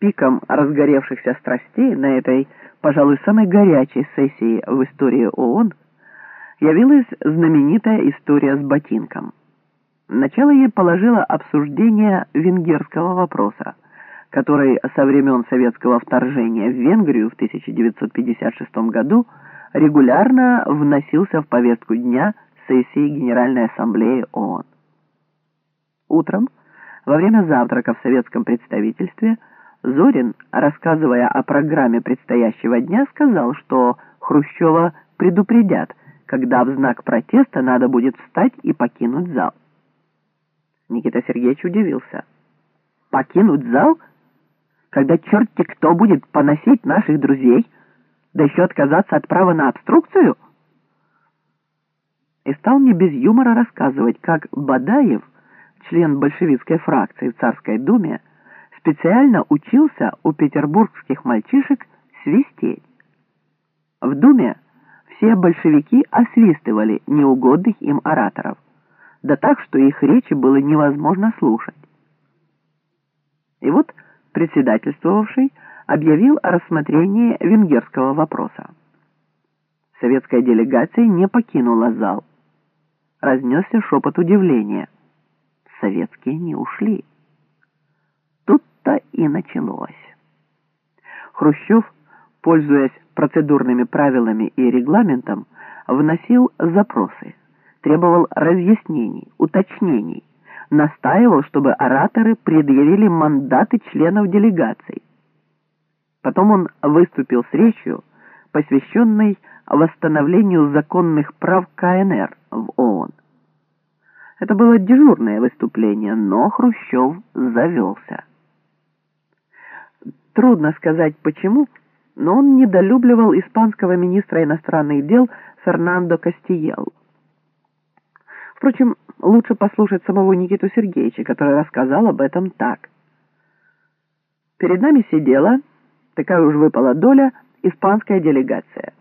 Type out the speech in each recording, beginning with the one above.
Пиком разгоревшихся страстей на этой, пожалуй, самой горячей сессии в истории ООН явилась знаменитая история с ботинком. Начало ей положило обсуждение венгерского вопроса, который со времен советского вторжения в Венгрию в 1956 году регулярно вносился в повестку дня сессии Генеральной Ассамблеи ООН. Утром, во время завтрака в советском представительстве, Зорин, рассказывая о программе предстоящего дня, сказал, что Хрущева предупредят, когда в знак протеста надо будет встать и покинуть зал. Никита Сергеевич удивился. «Покинуть зал? Когда черти кто будет поносить наших друзей, да еще отказаться от права на обструкцию?» И стал мне без юмора рассказывать, как Бадаев, член большевистской фракции в Царской Думе, специально учился у петербургских мальчишек свистеть. В Думе все большевики освистывали неугодных им ораторов, да так, что их речи было невозможно слушать. И вот председательствовавший объявил о рассмотрении венгерского вопроса. Советская делегация не покинула зал. Разнесся шепот удивления. Советские не ушли то и началось. Хрущев, пользуясь процедурными правилами и регламентом, вносил запросы, требовал разъяснений, уточнений, настаивал, чтобы ораторы предъявили мандаты членов делегаций. Потом он выступил с речью, посвященной восстановлению законных прав КНР в ООН. Это было дежурное выступление, но Хрущев завелся. Трудно сказать почему, но он недолюбливал испанского министра иностранных дел Фернандо Кастиел. Впрочем, лучше послушать самого Никиту Сергеевича, который рассказал об этом так. Перед нами сидела, такая уж выпала доля, испанская делегация.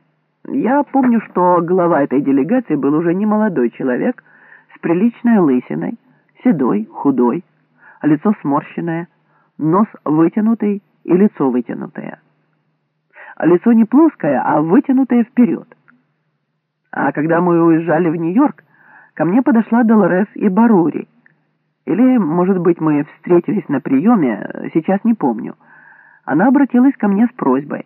Я помню, что глава этой делегации был уже не молодой человек, с приличной лысиной, седой, худой, лицо сморщенное, нос вытянутый, и лицо вытянутое. Лицо не плоское, а вытянутое вперед. А когда мы уезжали в Нью-Йорк, ко мне подошла Долорес и Барури. Или, может быть, мы встретились на приеме, сейчас не помню. Она обратилась ко мне с просьбой.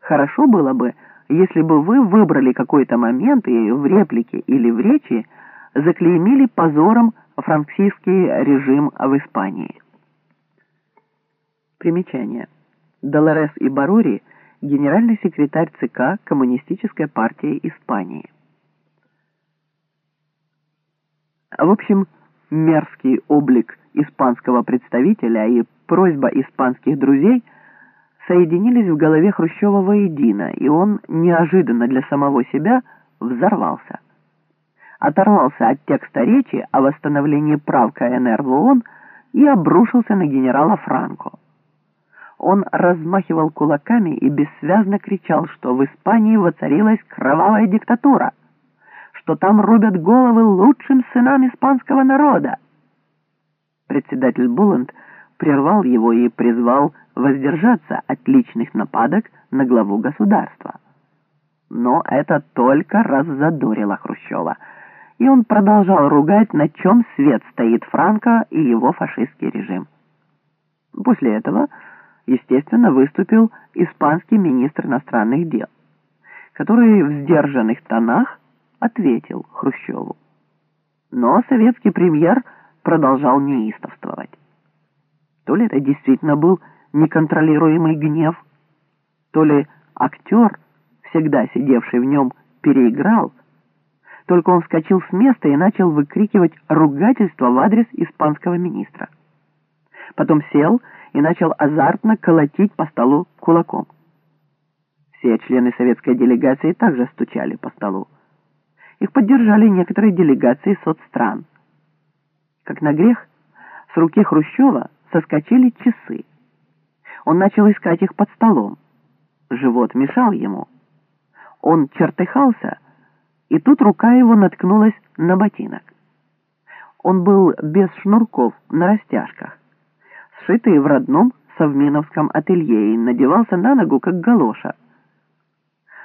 Хорошо было бы, если бы вы выбрали какой-то момент и в реплике или в речи заклеймили позором франксийский режим в Испании. Примечание. Долорес и Барури, генеральный секретарь ЦК Коммунистической партии Испании. В общем, мерзкий облик испанского представителя и просьба испанских друзей соединились в голове Хрущева воедино, и он неожиданно для самого себя взорвался. Оторвался от текста речи о восстановлении прав КНР в ООН и обрушился на генерала Франко. Он размахивал кулаками и бессвязно кричал, что в Испании воцарилась кровавая диктатура, что там рубят головы лучшим сынам испанского народа. Председатель Буланд прервал его и призвал воздержаться от личных нападок на главу государства. Но это только раззадорило Хрущева, и он продолжал ругать, на чем свет стоит Франко и его фашистский режим. После этого естественно, выступил испанский министр иностранных дел, который в сдержанных тонах ответил Хрущеву. Но советский премьер продолжал неистовствовать. То ли это действительно был неконтролируемый гнев, то ли актер, всегда сидевший в нем, переиграл, только он вскочил с места и начал выкрикивать ругательство в адрес испанского министра. Потом сел и начал азартно колотить по столу кулаком. Все члены советской делегации также стучали по столу. Их поддержали некоторые делегации соцстран. Как на грех, с руки Хрущева соскочили часы. Он начал искать их под столом. Живот мешал ему. Он чертыхался, и тут рука его наткнулась на ботинок. Он был без шнурков, на растяжках сшитые в родном совминовском ателье надевался на ногу, как галоша.